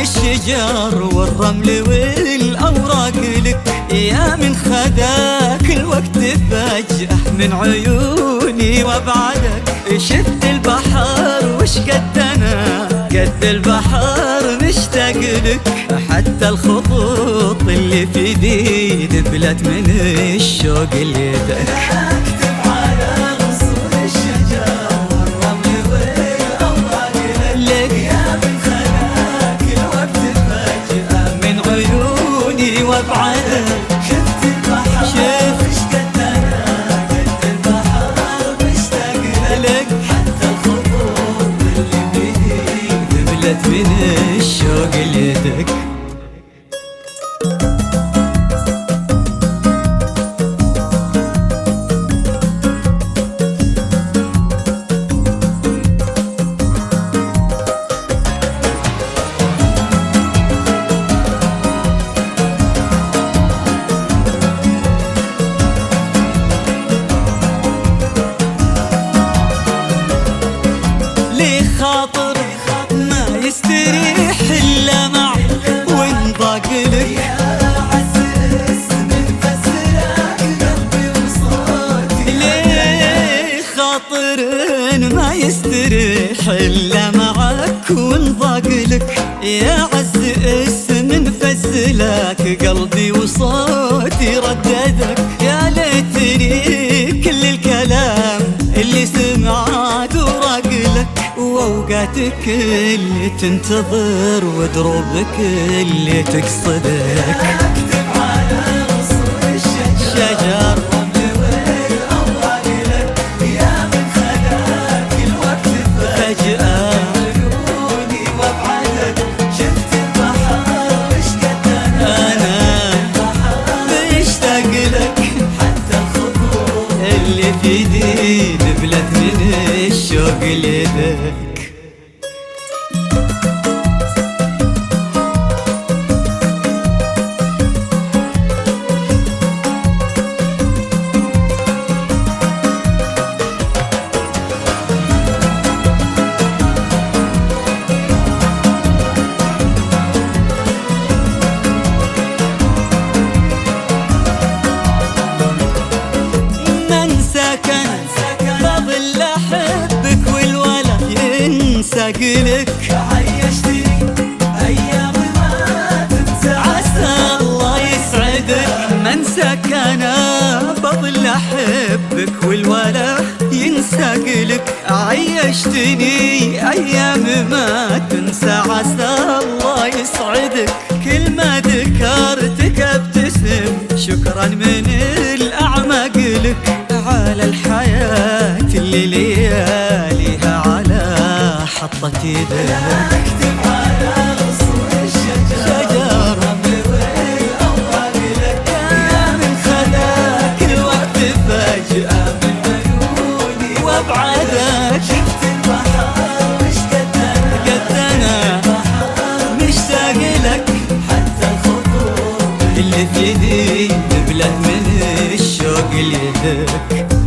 الشجر والرمل والأوراق لك. يا من خذاك الوقت فجأة من عيوني وابعدك. شفت البحر وش قد أنا. قد البحر مشتاق لك. حتى الخطوط اللي في ايدي دبلت من الشوق ليدك اكتب دبلت من الشوق لك ليه خاطر ما يستريح إلا معك وانضاق لك؟ يا عز اسم فزلك قلبي وصوتي رددك. واوقاتك اللي تنتظر ودروبك اللي تقصدك. أنا مشتاق لك اللي في دبلت من الشوق ليدك ينسى قلك عيشتني أيام ما تنسى. عسى الله يسعدك. من سكن بظل أحبك والولا ينسى قلك. عيشتني أيام ما تنسى. عسى الله يسعدك. كل ما ذكرتك أبتسم. شكرا من حطة يدك. اكتب على غصون الشجر يا من خلاك الوقت فجأة من شفت البحر مشتاق لك حتى الخطوط اللي في يدي دبلت من الشوق ليدك